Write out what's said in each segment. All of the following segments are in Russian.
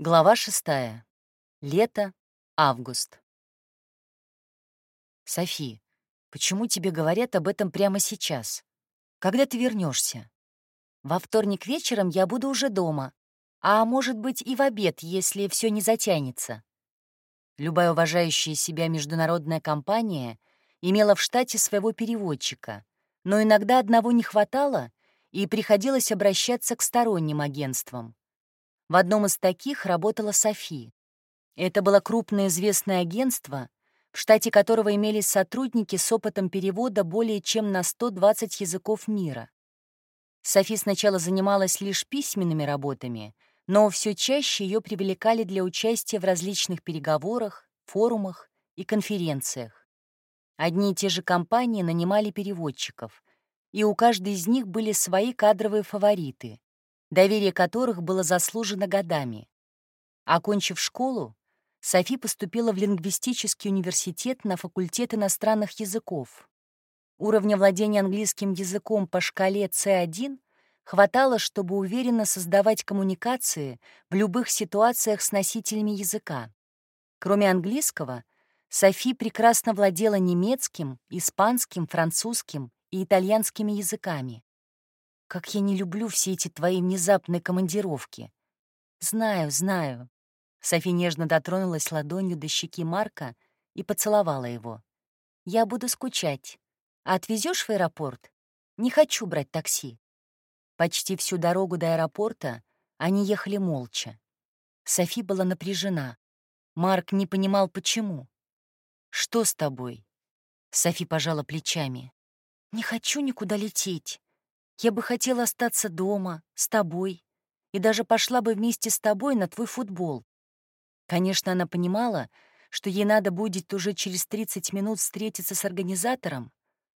Глава шестая. Лето, август. Софи, почему тебе говорят об этом прямо сейчас? Когда ты вернешься? Во вторник вечером я буду уже дома, а может быть и в обед, если все не затянется. Любая уважающая себя международная компания имела в штате своего переводчика, но иногда одного не хватало, и приходилось обращаться к сторонним агентствам. В одном из таких работала Софи. Это было крупное известное агентство, в штате которого имелись сотрудники с опытом перевода более чем на 120 языков мира. Софи сначала занималась лишь письменными работами, но все чаще ее привлекали для участия в различных переговорах, форумах и конференциях. Одни и те же компании нанимали переводчиков, и у каждой из них были свои кадровые фавориты доверие которых было заслужено годами. Окончив школу, Софи поступила в лингвистический университет на факультет иностранных языков. Уровня владения английским языком по шкале C1 хватало, чтобы уверенно создавать коммуникации в любых ситуациях с носителями языка. Кроме английского, Софи прекрасно владела немецким, испанским, французским и итальянскими языками. Как я не люблю все эти твои внезапные командировки. Знаю, знаю. Софи нежно дотронулась ладонью до щеки Марка и поцеловала его. Я буду скучать. А отвезешь в аэропорт? Не хочу брать такси. Почти всю дорогу до аэропорта они ехали молча. Софи была напряжена. Марк не понимал, почему. «Что с тобой?» Софи пожала плечами. «Не хочу никуда лететь. Я бы хотела остаться дома, с тобой, и даже пошла бы вместе с тобой на твой футбол. Конечно, она понимала, что ей надо будет уже через 30 минут встретиться с организатором,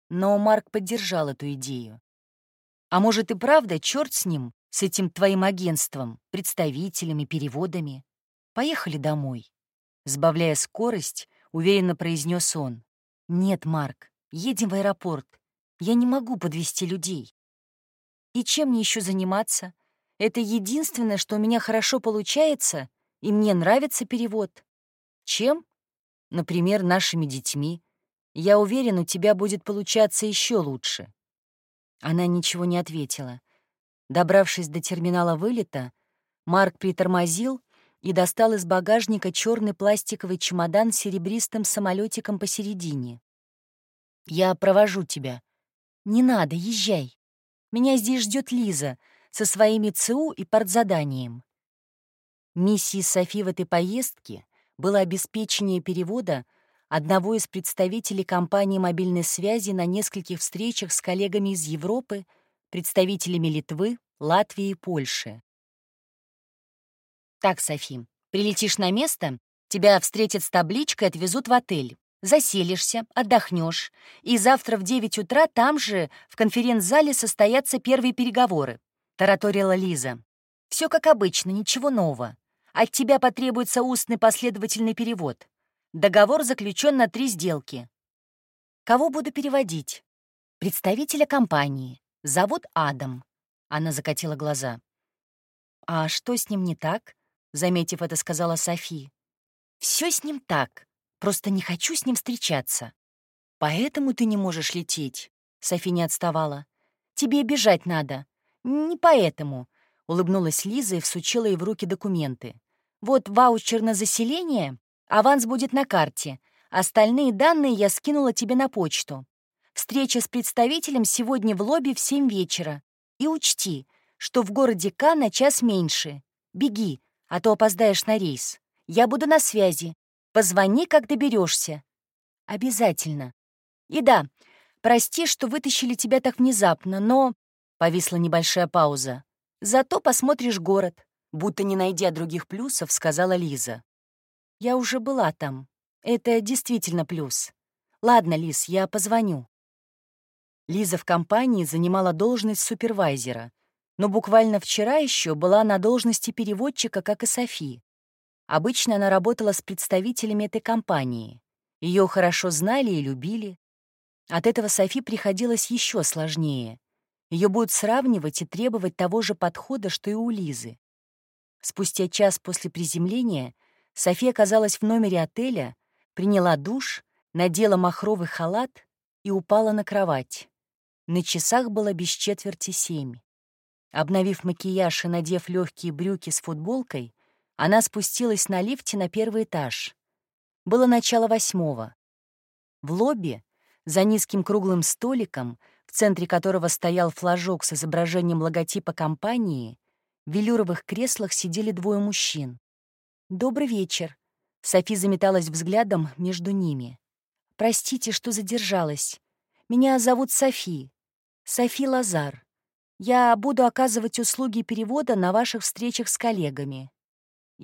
но Марк поддержал эту идею. А может и правда, черт с ним, с этим твоим агентством, представителями, переводами. Поехали домой. Сбавляя скорость, уверенно произнес он. Нет, Марк, едем в аэропорт. Я не могу подвести людей. И чем мне еще заниматься? Это единственное, что у меня хорошо получается, и мне нравится перевод. Чем? Например, нашими детьми. Я уверен, у тебя будет получаться еще лучше. Она ничего не ответила. Добравшись до терминала вылета, Марк притормозил и достал из багажника черный пластиковый чемодан с серебристым самолетиком посередине. «Я провожу тебя». «Не надо, езжай». Меня здесь ждет Лиза со своими ЦУ и партзаданием. Миссией Софи в этой поездке было обеспечение перевода одного из представителей компании мобильной связи на нескольких встречах с коллегами из Европы, представителями Литвы, Латвии и Польши. «Так, Софи, прилетишь на место, тебя встретят с табличкой и отвезут в отель заселишься, отдохнешь, и завтра в 9 утра там же, в конференц-зале, состоятся первые переговоры», — тараторила Лиза. Все как обычно, ничего нового. От тебя потребуется устный последовательный перевод. Договор заключен на три сделки. Кого буду переводить? Представителя компании. Зовут Адам. Она закатила глаза. А что с ним не так? Заметив это, сказала Софи. Все с ним так. Просто не хочу с ним встречаться. Поэтому ты не можешь лететь. Софи не отставала. Тебе бежать надо. Не поэтому. Улыбнулась Лиза и всучила ей в руки документы. Вот ваучер на заселение, аванс будет на карте. Остальные данные я скинула тебе на почту. Встреча с представителем сегодня в лобби в семь вечера. И учти, что в городе К на час меньше. Беги, а то опоздаешь на рейс. Я буду на связи. Позвони, как доберешься. Обязательно. И да, прости, что вытащили тебя так внезапно, но... Повисла небольшая пауза. Зато посмотришь город. Будто не найдя других плюсов, сказала Лиза. Я уже была там. Это действительно плюс. Ладно, Лиз, я позвоню. Лиза в компании занимала должность супервайзера, но буквально вчера еще была на должности переводчика, как и Софи. Обычно она работала с представителями этой компании. Ее хорошо знали и любили. От этого Софи приходилось еще сложнее. Ее будут сравнивать и требовать того же подхода, что и у Лизы. Спустя час после приземления София оказалась в номере отеля, приняла душ, надела махровый халат и упала на кровать. На часах было без четверти семь. Обновив макияж и надев легкие брюки с футболкой, она спустилась на лифте на первый этаж. Было начало восьмого. В лобби, за низким круглым столиком, в центре которого стоял флажок с изображением логотипа компании, в велюровых креслах сидели двое мужчин. «Добрый вечер», — Софи заметалась взглядом между ними. «Простите, что задержалась. Меня зовут Софи. Софи Лазар. Я буду оказывать услуги перевода на ваших встречах с коллегами.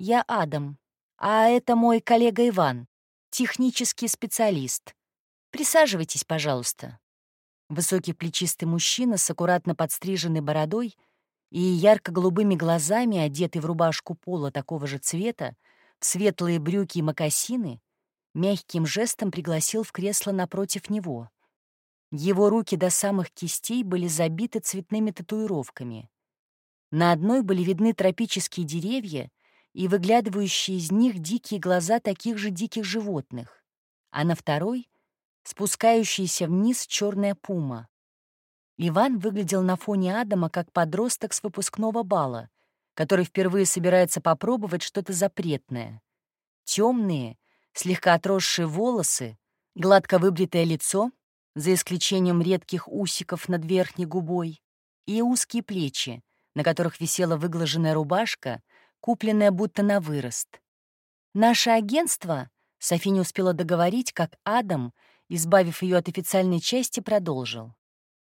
Я Адам, а это мой коллега Иван, технический специалист. Присаживайтесь, пожалуйста». Высокий плечистый мужчина с аккуратно подстриженной бородой и ярко-голубыми глазами, одетый в рубашку пола такого же цвета, в светлые брюки и мокасины, мягким жестом пригласил в кресло напротив него. Его руки до самых кистей были забиты цветными татуировками. На одной были видны тропические деревья и выглядывающие из них дикие глаза таких же диких животных, а на второй — спускающаяся вниз черная пума. Иван выглядел на фоне Адама как подросток с выпускного бала, который впервые собирается попробовать что-то запретное. Темные, слегка отросшие волосы, гладко выбритое лицо за исключением редких усиков над верхней губой, и узкие плечи, на которых висела выглаженная рубашка, купленная будто на вырост. Наше агентство, Софи не успела договорить, как Адам, избавив ее от официальной части, продолжил.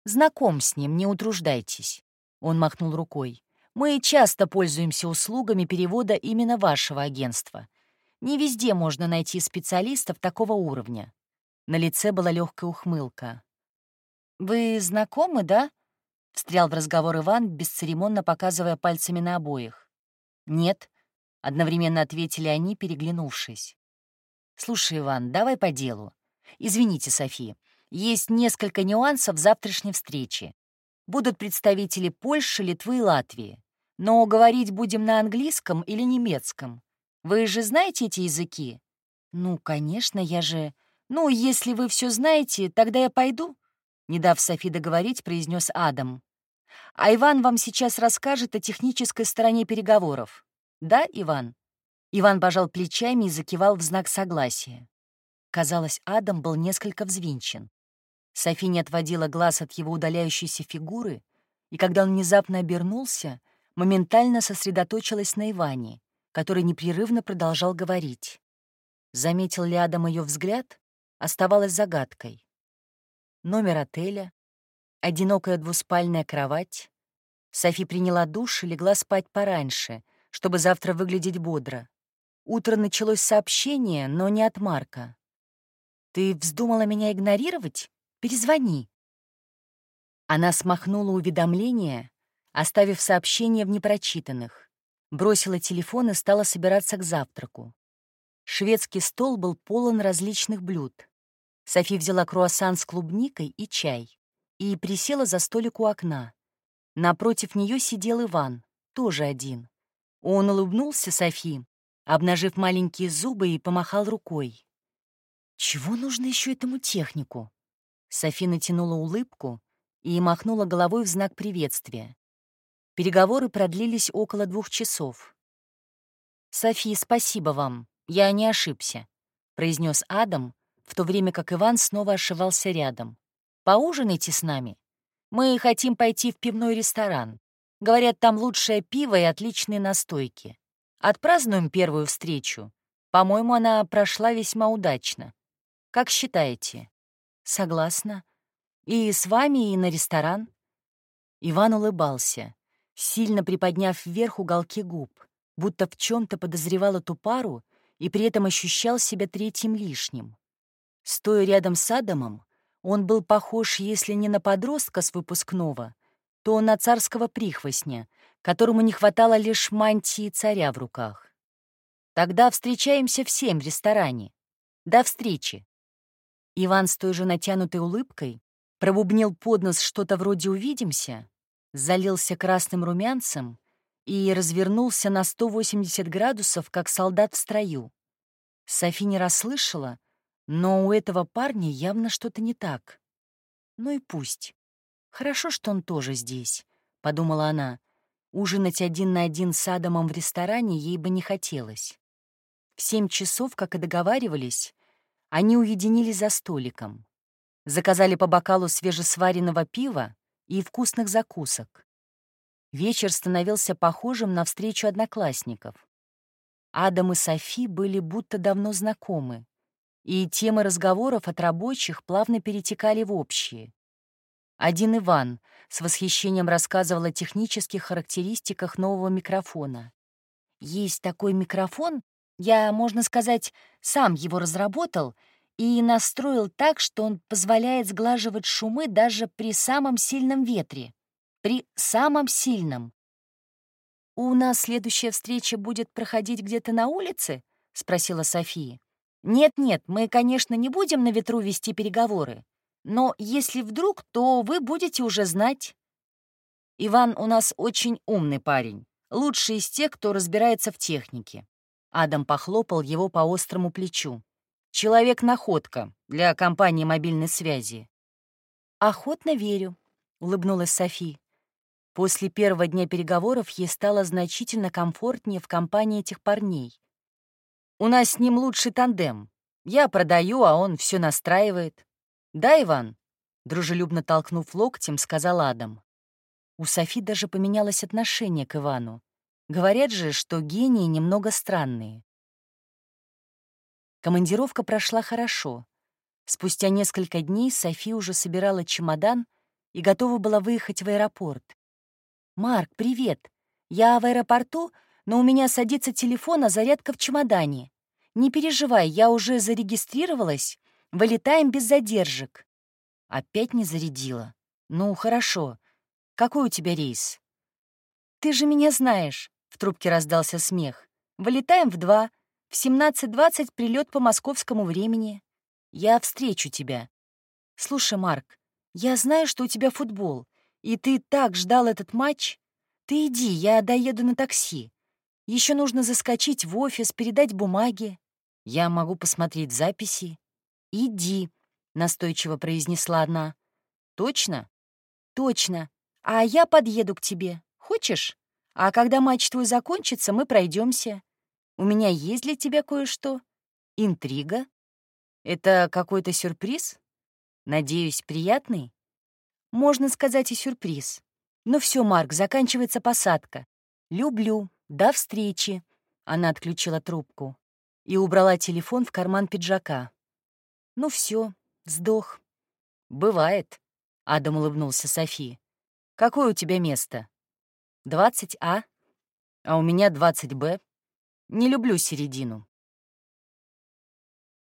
«Знаком с ним, не утруждайтесь», — он махнул рукой. «Мы часто пользуемся услугами перевода именно вашего агентства. Не везде можно найти специалистов такого уровня. На лице была легкая ухмылка. «Вы знакомы, да?» — встрял в разговор Иван, бесцеремонно показывая пальцами на обоих. «Нет», — одновременно ответили они, переглянувшись. «Слушай, Иван, давай по делу. Извините, София, есть несколько нюансов завтрашней встречи. Будут представители Польши, Литвы и Латвии. Но говорить будем на английском или немецком. Вы же знаете эти языки? Ну, конечно, я же... «Ну, если вы все знаете, тогда я пойду», — не дав Софи договорить, произнес Адам. «А Иван вам сейчас расскажет о технической стороне переговоров. Да, Иван?» Иван пожал плечами и закивал в знак согласия. Казалось, Адам был несколько взвинчен. Софи не отводила глаз от его удаляющейся фигуры, и когда он внезапно обернулся, моментально сосредоточилась на Иване, который непрерывно продолжал говорить. Заметил ли Адам ее взгляд? оставалась загадкой. Номер отеля, одинокая двуспальная кровать. Софи приняла душ и легла спать пораньше, чтобы завтра выглядеть бодро. Утро началось сообщение, но не от Марка. «Ты вздумала меня игнорировать? Перезвони». Она смахнула уведомление, оставив сообщение в непрочитанных, бросила телефон и стала собираться к завтраку. Шведский стол был полон различных блюд. Софи взяла круассан с клубникой и чай и присела за столик у окна. Напротив нее сидел Иван, тоже один. Он улыбнулся Софи, обнажив маленькие зубы и помахал рукой. «Чего нужно еще этому технику?» Софи натянула улыбку и махнула головой в знак приветствия. Переговоры продлились около двух часов. «Софи, спасибо вам, я не ошибся», — произнес Адам, в то время как Иван снова ошивался рядом. «Поужинайте с нами. Мы хотим пойти в пивной ресторан. Говорят, там лучшее пиво и отличные настойки. Отпразднуем первую встречу. По-моему, она прошла весьма удачно. Как считаете?» «Согласна. И с вами, и на ресторан?» Иван улыбался, сильно приподняв вверх уголки губ, будто в чем то подозревал эту пару и при этом ощущал себя третьим лишним. Стоя рядом с Адамом, он был похож, если не на подростка с выпускного, то на царского прихвостня, которому не хватало лишь мантии царя в руках. «Тогда встречаемся в семь в ресторане. До встречи!» Иван с той же натянутой улыбкой пробубнил под нос что-то вроде «увидимся», залился красным румянцем и развернулся на 180 градусов, как солдат в строю. Софи не расслышала, но у этого парня явно что-то не так. Ну и пусть. Хорошо, что он тоже здесь, — подумала она. Ужинать один на один с Адамом в ресторане ей бы не хотелось. В семь часов, как и договаривались, они уединились за столиком. Заказали по бокалу свежесваренного пива и вкусных закусок. Вечер становился похожим на встречу одноклассников. Адам и Софи были будто давно знакомы, и темы разговоров от рабочих плавно перетекали в общие. Один Иван с восхищением рассказывал о технических характеристиках нового микрофона. «Есть такой микрофон, я, можно сказать, сам его разработал и настроил так, что он позволяет сглаживать шумы даже при самом сильном ветре. При самом сильном. «У нас следующая встреча будет проходить где-то на улице?» — спросила София. «Нет-нет, мы, конечно, не будем на ветру вести переговоры, но если вдруг, то вы будете уже знать». «Иван у нас очень умный парень, лучший из тех, кто разбирается в технике». Адам похлопал его по острому плечу. «Человек-находка для компании мобильной связи». «Охотно верю», — улыбнулась Софи. После первого дня переговоров ей стало значительно комфортнее в компании этих парней. «У нас с ним лучший тандем. Я продаю, а он все настраивает. Да, Иван?» Дружелюбно толкнув локтем, сказал Адам. У Софи даже поменялось отношение к Ивану. Говорят же, что гении немного странные. Командировка прошла хорошо. Спустя несколько дней Софи уже собирала чемодан и готова была выехать в аэропорт. «Марк, привет! Я в аэропорту, но у меня садится телефон, а зарядка в чемодане. Не переживай, я уже зарегистрировалась. Вылетаем без задержек». Опять не зарядила. «Ну, хорошо. Какой у тебя рейс?» «Ты же меня знаешь», — в трубке раздался смех. «Вылетаем в два. В 17.20 прилет по московскому времени. Я встречу тебя. Слушай, Марк, я знаю, что у тебя футбол. И ты так ждал этот матч? Ты иди, я доеду на такси. Еще нужно заскочить в офис, передать бумаги. Я могу посмотреть записи. Иди, настойчиво произнесла она. Точно? Точно. А я подъеду к тебе. Хочешь? А когда матч твой закончится, мы пройдемся. У меня есть для тебя кое-что. Интрига? Это какой-то сюрприз? Надеюсь, приятный? Можно сказать и сюрприз. Ну все, Марк, заканчивается посадка. Люблю. До встречи. Она отключила трубку и убрала телефон в карман пиджака. Ну все, сдох. Бывает. Адам улыбнулся Софи. Какое у тебя место? 20А? А у меня 20Б. Не люблю середину.